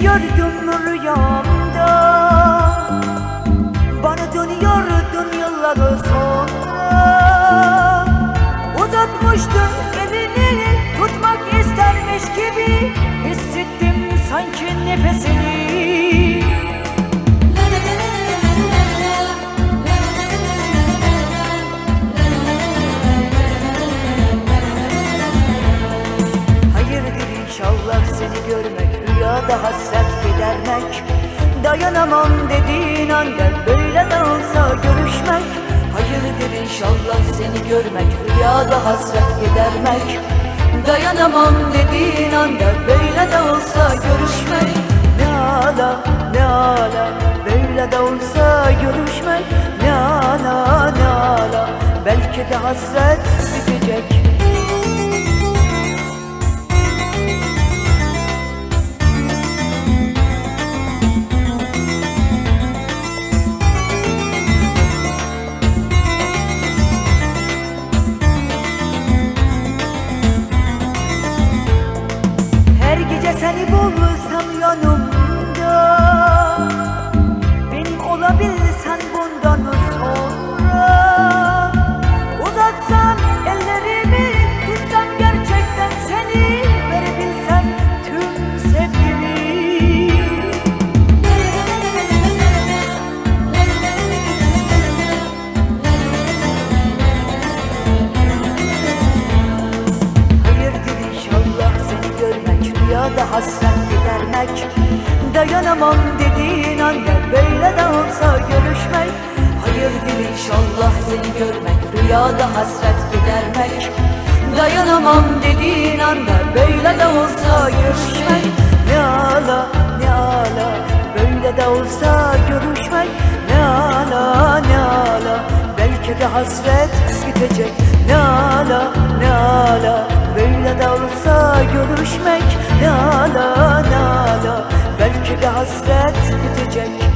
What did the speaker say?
gördüm rüyamda. Bana dönüyordun yıllar sonra. Uzatmıştın elini tutmak istermiş gibi Hissettim sanki nefesini. Rüyada hasret gidermek Dayanamam dediğin anda Böyle de olsa görüşmek. Hayırdır inşallah seni görmek Rüyada hasret gidermek Dayanamam dediğin anda Böyle de olsa görüşmek. Ne ala ne ala Böyle de olsa görüşmek. Ne ala ne ala Belki de hasret gece seni Rüyada hasret gidermek. Dayanamam dediğin anda Böyle de olsa görüşmek Hayırdır inşallah seni görmek Rüyada hasret gidermek. Dayanamam dediğin anda Böyle de olsa görüşmek. Ne ala ne ala Böyle de olsa görüşmek. Ne ala ne ala Belki de hasret bitecek Ne ala ne ala Böyle de olsa görüşmek Ne ala ne ala Belki de hasret bitecek